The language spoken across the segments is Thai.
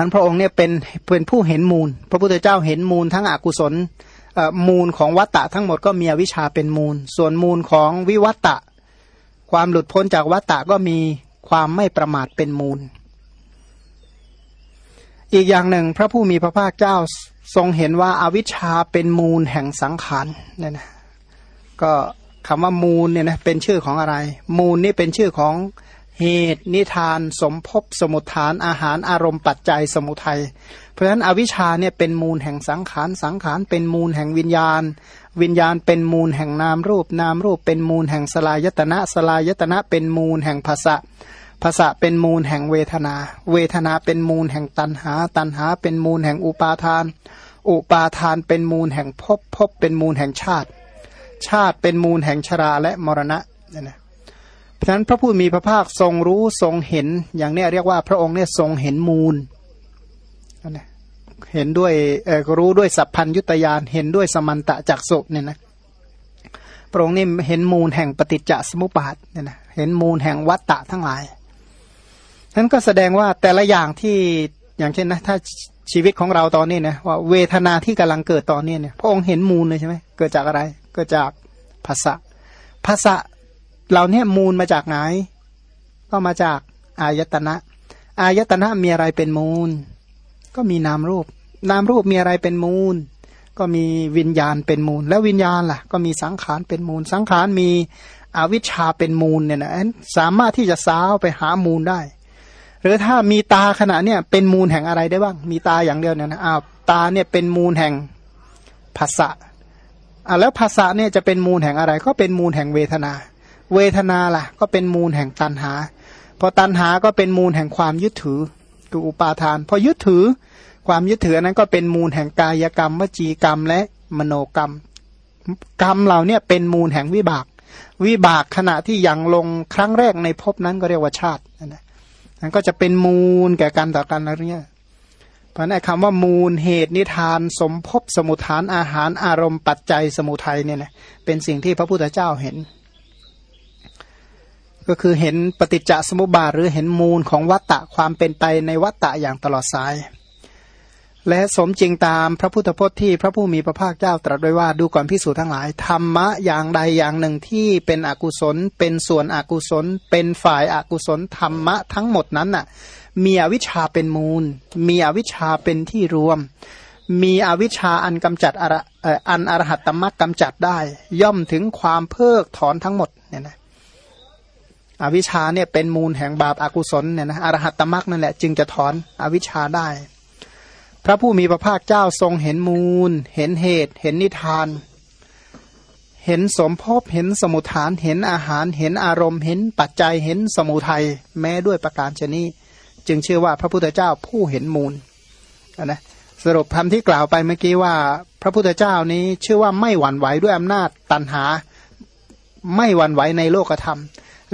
มันพระองค์เนี่ยเป็นเป็นผู้เห็นมูล พระพุทธเจ้าเห็นมูลทั้งอกุศลมูลของวัตตะทั้งหมดก็มีอวิชชาเป็นมูล ส่วนมูลของวิวัตตะ ความหลุดพ้นจากวัตตะก็มีความไม่ประมาทเป็นมูล อีกอย่างหนึ่งพระผู้มีพระภาคเจ้าทรงเห็นว่าอาวิชชาเป็นมูลแห่งสังขารเนี่ยนะก็คำว่ามูลเนี่ยนะเป็นชื่อของอะไร มูลนี่เป็นชื่อของ เหตุนิทานสมภพสมุทฐานอาหารอารมณ์ปัจจัยสมุทัย เพราะฉะนั้นอวิชชาเนี่ยเป็นมูลแห่งสังขารสังขารเป็นมูลแห่งวิญญาณ วิญญาณเป็นมูลแห่งนามรูปนามรูปเป็นมูลแห่งสลายตนะสลายตนะเป็นมูลแห่งภาษะภาษะเป็นมูลแห่งเวทนา เวทนาเป็นมูลแห่งตันหา ตันหาเป็นมูลแห่งอุปาทาน อุปาทานเป็นมูลแห่งภพภพเป็นมูลแห่งชาติ ชาติเป็นมูลแห่งชราและมรณะนี่นะ ฉะนั้นพระผู้มีพระภาคทรงรู้ทรงเห็น อย่างนี้เรียกว่าพระองค์เนี่ยทรงเห็นมูลนะเห็นด้วยรู้ด้วยสัพพัญยุตยานเห็นด้วยสมันตะจักสุเนี่ยนะพระองค์นี่เห็นมูลแห่งปฏิจจสมุปบาทเนี่ยนะเห็นมูลแห่งวัตตะทั้งหลายนั้นก็แสดงว่าแต่ละอย่างที่อย่างเช่นนะถ้าชีวิตของเราตอนนี้นะว่าเวทนาที่กำลังเกิดตอนนี้เนี่ยพระองค์เห็นมูลเลยใช่ไหมเกิดจากอะไร เกิดจากภาษะภาษะ เราเนี่ยมูลมาจากไหน ก็มาจากอายตนะ อายตนะมีอะไรเป็นมูล ก็มีนามรูป นามรูปมีอะไรเป็นมูล ก็มีวิญญาณเป็นมูล แล้ววิญญาณล่ะ ก็มีสังขารเป็นมูล สังขารมีอวิชชาเป็นมูลเนี่ยนะสามารถที่จะสาวไปหามูลได้ หรือถ้ามีตาขณะเนี่ยเป็นมูลแห่งอะไรได้บ้าง มีตาอย่างเดียวเนี่ยนะอ้าวตาเนี่ยเป็นมูลแห่งภาษะอ่าแล้วภาษะเนี่ยจะเป็นมูลแห่งอะไร ก็เป็นมูลแห่งเวทนา เวทนาล่ะ ก็เป็นมูลแห่งตันหา พอตันหาก็เป็นมูลแห่งความยึดถือคืออุปาทาน พอยึดถือความยึดถือนั้นก็เป็นมูลแห่งกายกรรม วจีกรรม และมโนกรรม กรรมเหล่านี้เป็นมูลแห่งวิบาก วิบากขณะที่ยังลงครั้งแรกในภพนั้นก็เรียกว่าชาตินะนั่นก็จะเป็นมูลแก่กันต่อกันอะไรเงี้ยเพราะนั้นคำว่ามูลเหตุนิทานสมภพสมุทฐานอาหารอารมณ์ปัจจัยสมุทัยเนี่ยนะเป็นสิ่งที่พระพุทธเจ้าเห็น ก็คือเห็นปฏิจจสมุปบาทหรือเห็นมูลของวัตตะความเป็นไปในวัตตะอย่างตลอดสาย และสมจริงตามพระพุทธพจน์ที่พระผู้มีพระภาคเจ้าตรัสไว้ว่าดูก่อนพิสูจน์ทั้งหลาย ธรรมะอย่างใดอย่างหนึ่งที่เป็นอกุศล เป็นส่วนอกุศล เป็นฝ่ายอากุศลธรรมะทั้งหมดนั้นน่ะมีอวิชชาเป็นมูล มีอวิชชาเป็นที่รวม มีอวิชชาอันกำจัดอันอรหัตตมรรคกำจัดได้ ย่อมถึงความเพิกถอนทั้งหมดเนี่ยนะ อวิชชาเนี่ยเป็นมูลแห่งบาปอากุศลเนี่ยนะอรหัตตมรักนั่นแหละจึงจะถอนอวิชชาได้ พระผู้มีพระภาคเจ้าทรงเห็นมูล เห็นเหตุ เห็นนิทาน เห็นสมภพเห็นสมุทฐานเห็นอาหารเห็นอารมณ์ เห็นปัจจัยเห็นสมุทัยแม้ด้วยประการชนี้ จึงเชื่อว่าพระพุทธเจ้าผู้เห็นมูลนะสรุปคำที่กล่าวไปเมื่อกี้ว่า พระพุทธเจ้านี้เชื่อว่าไม่หวั่นไหวด้วยอำนาจตันหา ไม่หวั่นไหวในโลกธรรม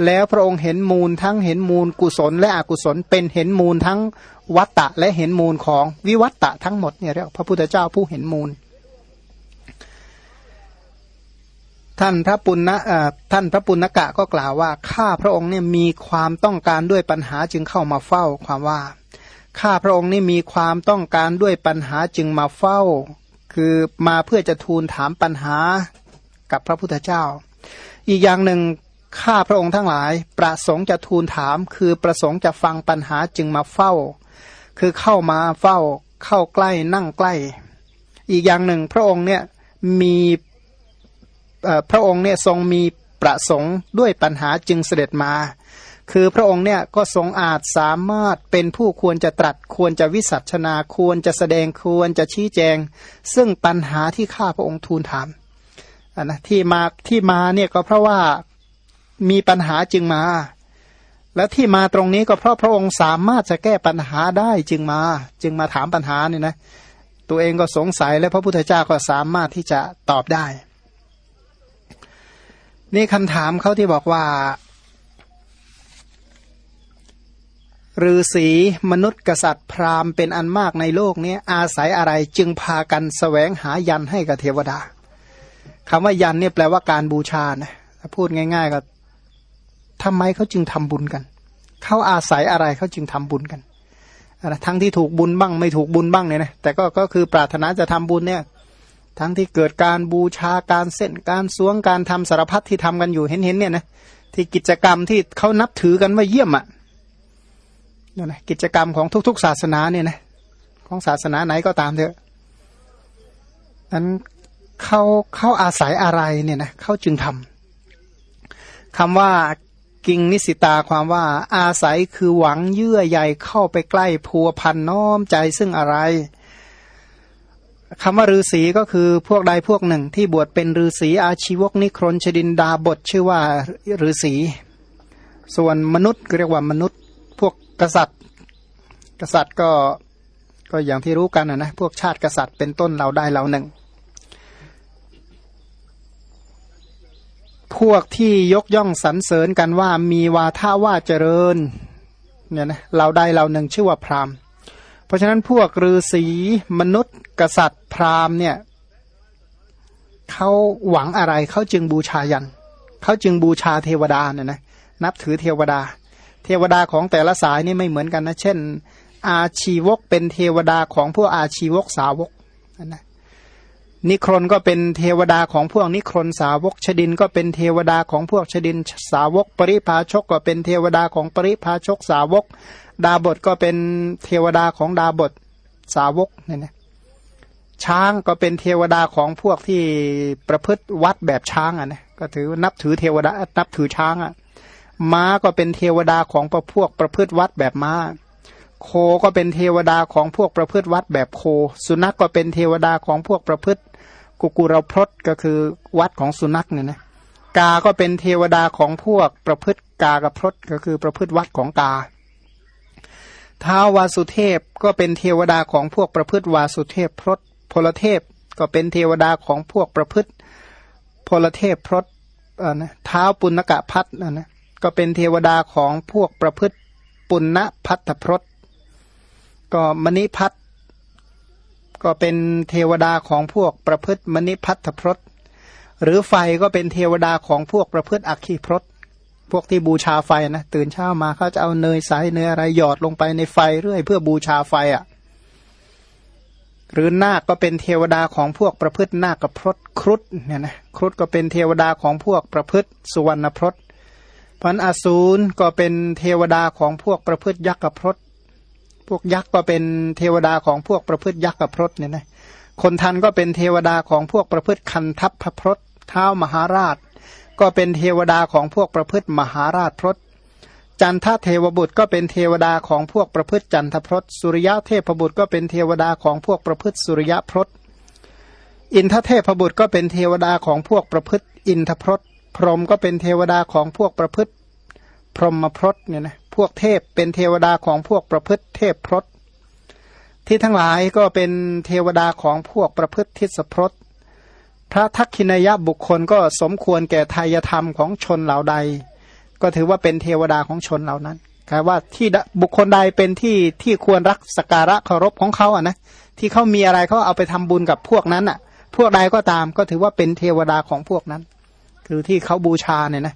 แล้วพระองค์เห็นมูลทั้งเห็นมูลกุศลและอกุศล เป็นเห็นมูลทั้งวัตตะและเห็นมูลของวิวัตตะทั้งหมดเนี่ยเรียกพระพุทธเจ้าผู้เห็นมูล ท่านพระปุณณะท่านพระปุณณกะก็กล่าวว่าข้าพระองค์เนี่ยมีความต้องการด้วยปัญหาจึงเข้ามาเฝ้าความว่าข้าพระองค์นี่มีความต้องการด้วยปัญหาจึงมาเฝ้า คือมาเพื่อจะทูลถามปัญหากับพระพุทธเจ้า อีกอย่างหนึ่ง ข้าพระองค์ทั้งหลาย ประสงค์จะทูลถาม คือประสงค์จะฟังปัญหาจึงมาเฝ้า คือเข้ามาเฝ้า เข้าใกล้นั่งใกล้ อีกอย่างหนึ่งพระองค์เนี่ยมีพระองค์เนี่ยทรงมีประสงค์ด้วยปัญหาจึงเสด็จมา คือพระองค์เนี่ยก็ทรงอาจสามารถเป็นผู้ควรจะตรัสควรจะวิสัชนาควรจะแสดงควรจะชี้แจง ซึ่งปัญหาที่ข้าพระองค์ทูลถามนะที่มาที่มาเนี่ยก็เพราะว่า มีปัญหาจึงมา และที่มาตรงนี้ก็เพราะพระองค์สามารถจะแก้ปัญหาได้จึงมา จึงมาถามปัญหาเนี่ยนะ ตัวเองก็สงสัยและพระพุทธเจ้าก็สามารถที่จะตอบได้ นี่คำถามเขาที่บอกว่าฤาษีมนุษย์กษัตริย์พราหมณ์เป็นอันมากในโลกนี้อาศัยอะไรจึงพากันสแสวงหายันให้กับเทวดาคำว่ายันเนี่ยแปลว่าการบูชานะพูดง่าย ๆ ก็ ทำไมเขาจึงทำบุญกัน เขาอาศัยอะไรเขาจึงทำบุญกันนะทั้งที่ถูกบุญบ้างไม่ถูกบุญบ้างเนี่ยนะแต่ก็ก็คือปรารถนาจะทำบุญเนี่ย ทั้งที่เกิดการบูชาการเส้นการสวงการทำสารพัดที่ทำกันอยู่เห็นเห็นเนี่ยนะที่กิจกรรมที่เขานับถือกันว่าเยี่ยมอะ่ะเนี่ยนะกิจกรรมของทุก ๆ ศาสนาเนี่ยนะของศาสนาไหนก็ตามเถอะนั้นเขาเขาอาศัยอะไรเนี่ยนะเขาจึงทำคำว่า กิงนิสิตาความว่าอาศัยคือหวังเยื่อใยเข้าไปใกล้พัวพันน้อมใจซึ่งอะไรคำว่าฤาษีก็คือพวกใดพวกหนึ่งที่บวชเป็นฤาษีอาชีวกนิครนชดินดาบทชื่อว่าฤาษีส่วนมนุษย์เรียกว่ามนุษย์ พวกกษัตริย์ กษัตริย์ก็ก็อย่างที่รู้กันนะนะพวกชาติกษัตริย์เป็นต้นเราได้เราหนึ่ง พวกที่ยกย่องสรรเสริญกันว่ามีวาท่าว่าเจริญเนี่ยนะเราได้เราหนึ่งชื่อว่าพราหมณ์ เพราะฉะนั้นพวกฤาษีมนุษย์ กษัตริย์พราหมณ์เนี่ยเขาหวังอะไรเขาจึงบูชายันเขาจึงบูชาเทวดาเนี่ยนะนับถือเทวดา เทวดาของแต่ละสายนี่ไม่เหมือนกันนะ เช่น อาชีวกเป็นเทวดาของพวกอาชีวกสาวกนะ นิครนก็เป็นเทวดาของพวกนิครนสาวกชดินก็เป็นเทวดาของพวกชดินสาวก ปริพาชกก็เป็นเทวดาของปริพาชกสาวก ดาบทก็เป็นเทวดาของดาบทสาวกเนี่ยนะช้างก็เป็นเทวดาของพวกที่ประพฤติวัดแบบช้างอะนะก็ถือนับถือเทวดานับถือช้างอะม้าก็เป็นเทวดาของประพวกประพฤติวัดแบบม้า โคก็เป็นเทวดาของพวกประพฤติวัดแบบโค สุนัขกก็เป็นเทวดาของพวกประพฤติ กุกุราพรตก็คือวัดของสุนัขเนี่ยนะกาก็เป็นเทวดาของพวกประพฤติกากระพรตก็คือประพฤติวัดของกาท้าวาสุเทพก็เป็นเทวดาของพวกประพฤติวาสุเทพพรตพลเทพก็เป็นเทวดาของพวกประพฤติพลเทพพรตอ่านะเท้าปุณกะพัฒนะนะก็เป็นเทวดาของพวกประพฤติปุณณพัทพรตก็มณิพัฒ ก็เป็นเทวดาของพวกประพฤติมณิพัทธพรตหรือไฟก็เป็นเทวดาของพวกประพฤติอักขีพรตพวกที่บูชาไฟนะตื่นเช้ามาเขาจะเอาเนยใสเนยอะไรหยอดลงไปในไฟเรื่อยเพื่อบูชาไฟอะ่ะ หรือนาคก็เป็นเทวดาของพวกประพฤตินาคกับพรตครุฑเนี่ยนะครุฑก็เป็นเทวดาของพวกประพฤติสุวรรณพรตพันอสูรก็เป็นเทวดาของพวกประพฤติยักษ์กับพรต พวกยักษ์ก็เป็นเทวดาของพวกประพฤติยักษ์กับพรตเนี่ยนะคนทันก็เป็นเทวดาของพวกประพฤติคันทัพพระพรตเท้ามหาราช ก็เป็นเทวดาของพวกประพฤติมหาราชพรตจันทเทวบุตรก็เป็นเทวดาของพวกประพฤติจันทพรตสุริยะเทพบุตรก็เป็นเทวดาของพวกประพฤติสุริยะพรตอินทเทพบุตรก็เป็นเทวดาของพวกประพฤติอินทพรตพรหมก็เป็นเทวดาของพวกประพฤติพรหมพรตเนี่ยนะ พวกเทพ เป็นเทวดาของพวกประพฤติเทพพรตที่ทั้งหลายก็เป็นเทวดาของพวกประพฤติทิศพรตพระทักขินายบุคคลก็สมควรแก่ทายธรรมของชนเหล่าใด ก็ถือว่าเป็นเทวดาของชนเหล่านั้นแปว่าที่บุคคลใดเป็นที่ที่ควรรักสการะเคารพของเขาอะนะที่เขามีอะไรเขาเอาไปทำบุญกับพวกนั้นอะ พวกใดก็ตามก็ถือว่าเป็นเทวดาของพวกนั้น คือที่เขาบูชาเนี่ยนะ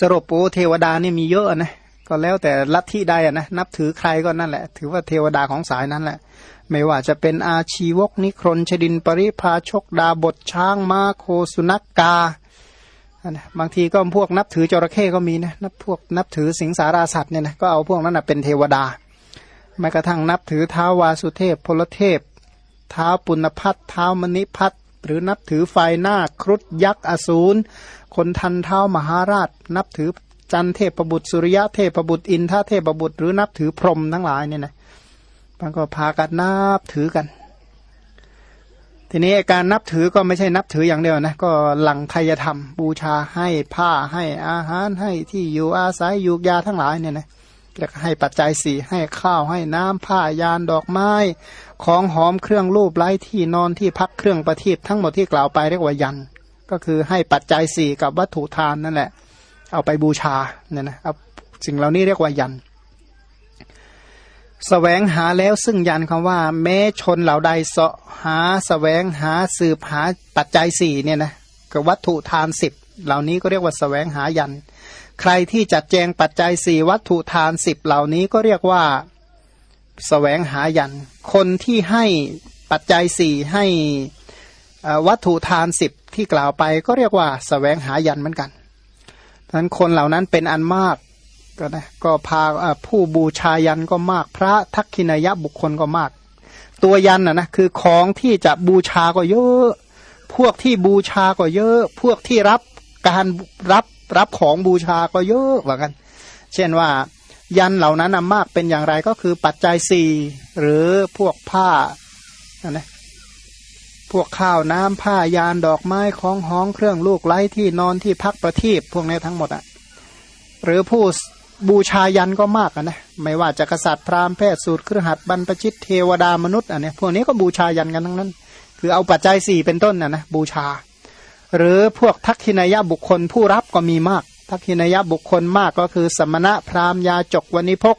สรุปโอ้เทวดานี่มีเยอะนะก็แล้วแต่ลัทธิใดนะนับถือใครก็นั่นแหละ ถือว่าเทวดาของสายนั้นแหละ ไม่ว่าจะเป็นอาชีวกนิครนชดินปริพาชกดาบทช้างมาโคสุนักกาบางทีก็พวกนับถือจระเข้ก็มีนะนับพวกนับถือสิงสาราสัตว์เนี่ยนะก็เอาพวกนั้นนะเป็นเทวดาแม้กระทั่งนับถือท้าวาสุเทพพลเทพท้าปุณพัฒท้ามณิพัฒหรือนับถือไฟหน้าครุฑยักษ์อสูร คนทันเท้ามหาราช นับถือจันเทพบุตรสุริยะเทพบุตรอินทเทพบุตรหรือนับถือพรหมทั้งหลายเนี่ยนะมันก็พากันนับถือกัน ทีนี้การนับถือก็ไม่ใช่นับถืออย่างเดียวนะก็หลังไทยธรรม บูชาให้ผ้าให้อาหารให้ที่อยู่อาศัยยูกยาทั้งหลายเนี่ยนะแล้วให้ปัจจัยสี่ให้ข้าวให้น้ำผ้ายานดอกไม้ ของหอมเครื่องรูปไร้ที่นอนที่พักเครื่องประทีปทั้งหมดที่กล่าวไปเรียกว่ายัน ก็คือให้ปัจจัยสี่กับวัตถุทานนั่นแหละ เอาไปบูชาเนี่ยนะเอาสิ่งเหล่านี้เรียกว่ายันสแสวงหาแล้วซึ่งยันคำว่า แม้ชนเหล่าใดเสาะหาสแสวงหาสืบหาปัจจัยสี่เนี่ยนะกับวัตถุทานสิบเหล่านี้ก็เรียกว่าสแสวงหายัน ใครที่จัดแจงปัจจัยสี่วัตถุทานสิบเหล่านี้ก็เรียกว่าแสวงหายัน คนที่ให้ปัจจัยสี่ให้วัตถุทานสิบ ที่กล่าวไปก็เรียกว่าสแสวงหายันเหมือนกันฉะนั้นคนเหล่านั้นเป็นอันมากก็นะก็พาผู้บูชายันก็มาก พระทักขินายะบุคคลก็มาก ตัวยันนะนะคือของที่จะบูชาก็เยอะ พวกที่บูชาก็เยอะ พวกที่รับการรับรับของบูชาก็เยอะเหมือนกัน เช่นว่ายันเหล่านั้นมากเป็นอย่างไรก็คือปัจจัยสี่หรือพวกผ้านะ พวกข้าวน้ำผ้ายานดอกไม้ของห้องเครื่องลูกไล้ที่นอนที่พักประทีปพวกนี้ทั้งหมดอะหรือผู้บูชายันก็มากนะไม่ว่าจะกษัตริย์พราหมณ์แพทย์สูตรเครือขัดบรรพชิตเทวดามนุษย์อันนี้พวกนี้ก็บูชายันกันทั้งนั้น คือเอาปัจจัยสี่เป็นต้นนะนะบูชา หรือพวกทักขินายะบุคคลผู้รับก็มีมาก ทักขินายะบุคคลมากก็คือ สมณะพราหมณ์ยาจกวณิพก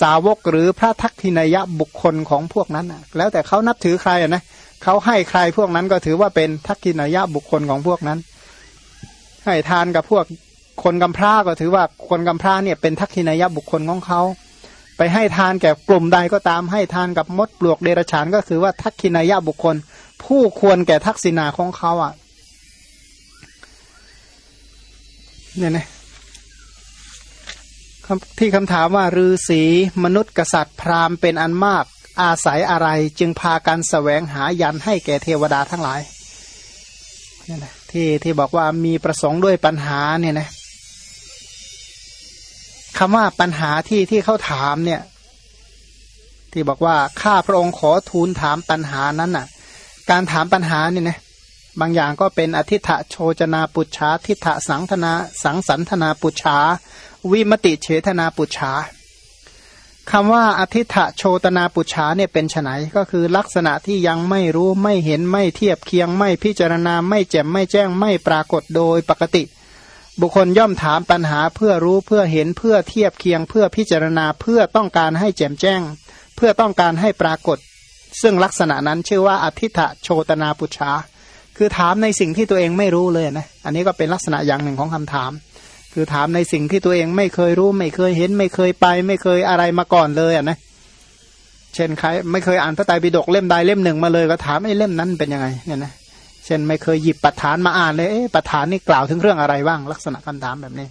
สาวกหรือพระทักขินายะบุคคลของพวกนั้นนะแล้วแต่เขานับถือใครนะเขาให้ใครพวกนั้นก็ถือว่าเป็นทักขินายะบุคคลของพวกนั้น ให้ทานกับพวกคนกำพร้าก็ถือว่าคนกำพร้าเนี่ยเป็นทักขินายะบุคคลของเขาไปให้ทานแก่กลุ่มใดก็ตามให้ทานกับมดปลวกเดรฉานก็คือว่าทักขินายะบุคคล ผู้ควรแก่ทักษิณาของเขาอะเนี่ยนะที่คำถามว่าฤาษีมนุษย์กษัตริย์พราหมณ์เป็นอันมาก อาศัยอะไรจึงพากันสแสวงหายันให้แก่เทวดาทั้งหลายนี่นะที่ที่บอกว่ามีประสงค์ด้วยปัญหาเนี่ยนะคำว่าปัญหาที่ที่เขาถามเนี่ย ที่บอกว่าข้าพระองค์ขอทูลถามปัญหานั้นน่ะ การถามปัญหาเนี่ยนะบางอย่างก็เป็นอธิษฐโชจนาปุจฉาทิฏฐสังธนาสังสันธนาปุจฉาวิมติเฉทนาปุจฉา คำว่าอธิษฐโชตนาปุจฉาเนี่ยเป็นไนก็คือลักษณะที่ยังไม่รู้ไม่เห็นไม่เทียบเคียงไม่พิจารณาไม่แจ่มไม่แจ้งไม่ปรากฏโดยปกติ บุคคลย่อมถามปัญหาเพื่อรู้เพื่อเห็นเพื่อเทียบเคียง เพื่อพิจารณาเพื่อต้องการให้แจ่มแจ้ง เพื่อต้องการให้ปรากฏ ซึ่งลักษณะนั้นชื่อว่าอธิษฐโชตนาปุชาคือถามในสิ่งที่ตัวเองไม่รู้เลยนะอันนี้ก็เป็นลักษณะอย่างหนึ่งของคำถาม คือถามในสิ่งที่ตัวเองไม่เคยรู้ไม่เคยเห็น ไม่เคยไป ไม่เคยอะไรมาก่อนเลยอะนะเช่นใครไม่เคยอ่านพระไตรปิฎกเล่มใดเล่มหนึ่งมาเลยก็ถามไอ้เล่มนั้นเป็นยังไงเนี่ยนะเช่นไม่เคยหยิบปัจฐานมาอ่านเลยเอ๊ะปัจฐานนี่กล่าวถึงเรื่องอะไรบ้างลักษณะคำถามแบบนี้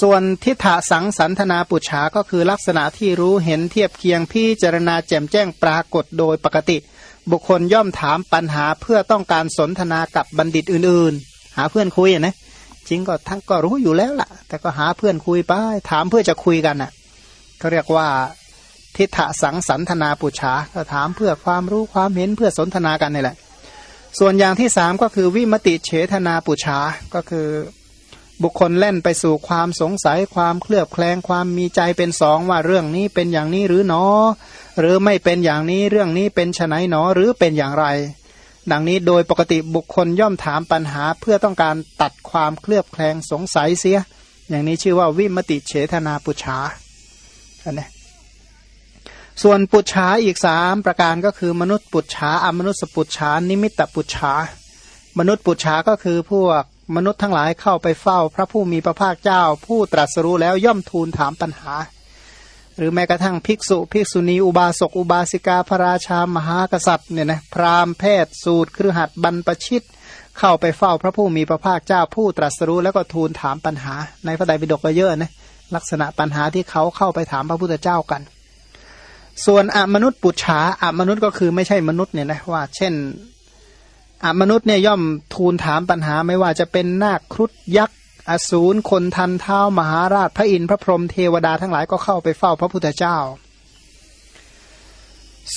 ส่วนทิฏฐสังสันธนาปุจฉาก็คือลักษณะที่รู้เห็นเทียบเคียงพิจารณาแจ่มแจ้งปรากฏโดยปกติ บุคคลย่อมถามปัญหาเพื่อต้องการสนทนากับบัณฑิตอื่น ๆ หาเพื่อนคุยนะ จริงก็ทั้งก็รู้อยู่แล้วล่ะ แต่ก็หาเพื่อนคุยไป ถามเพื่อจะคุยกันอะเขาเรียกว่าทิฏฐสังสันธนาปุจฉาก็ถามเพื่อความรู้ความเห็นเพื่อสนทนากันนี่แหละ ส่วนอย่างที่สามก็คือวิมติเฉทนาปุชาก็คือบุคคลเล่นไปสู่ความสงสัยความเคลือบแคลงความมีใจเป็นสองว่าเรื่องนี้เป็นอย่างนี้หรือหนอ หรือไม่เป็นอย่างนี้เรื่องนี้เป็นไฉนหนอหรือเป็นอย่างไร ดังนี้โดยปกติบุคคลย่อมถามปัญหาเพื่อต้องการตัดความเคลือบแคลงสงสัยเสีย อย่างนี้ชื่อว่าวิมติเฉทนาปุชาอันนี้ส่วนปุจฉาอีกสามประการก็คือมนุษย์ปุจฉาอมนุษย์ปุจฉานิมิตตปุจฉามนุษย์ปุจฉาก็คือพวกมนุษย์ทั้งหลายเข้าไปเฝ้า พระผู้มีพระภาคเจ้า ผู้ตรัสรู้แล้วย่อมทูลถามปัญหา หรือแม้กระทั่งภิกษุ ภิกษุณี อุบาสก อุบาสิกา พระราชา มหากษัตริย์เนี่ยนะ พราหมณ์แพทย์ สูตร ครือหัดบรรปชิต เข้าไปเฝ้าพระผู้มีพระภาคเจ้าผู้ตรัสรู้แล้วก็ทูลถามปัญหา ในพระไตรปิฎกก็เยอะนะ ลักษณะปัญหาที่เขาเข้าไปถามพระพุทธเจ้ากัน ส่วนอมนุษย์ปุจฉาอมนุษย์ก็คือไม่ใช่มนุษย์เนี่ยนะว่า เช่นอมนุษย์เนี่ยย่อมทูลถามปัญหาไม่ว่าจะเป็นนาคครุฑยักษ์ อสูรคนทันเท้ามหาราชพระอินทร์พระพรหมเทวดาทั้งหลายก็เข้าไปเฝ้าพระพุทธเจ้า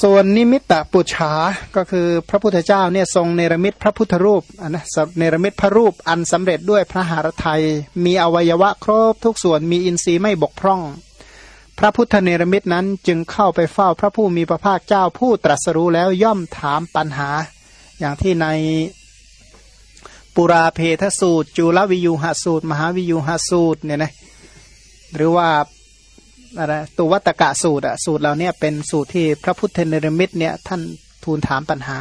ส่วนนิมิตตปุจฉาก็คือพระพุทธเจ้าเนี่ยทรงเนรมิตพระพุทธรูปนนะเนรมิตพระรูปอันสำเร็จด้วยพระหฤทัยมีอวัยวะครบทุกส่วนมีอินทรีย์ไม่บกพร่องพระพุทธเนรมิตนั้นจึงเข้าไปเฝ้าพระผู้มีพระภาคเจ้าผู้ตรัสรู้แล้วย่อมถามปัญหา อย่างที่ใน ปุราเพทสูตร จุลวิยูหสูตร มหาวิยูหสูตรเนี่ยนะหรือว่าอะไรตัววัตกะสูตรอะสูตรเราเนี่ยเป็นสูตรที่พระพุทธเนรมิตเนี่ยท่านทูลถามปัญหา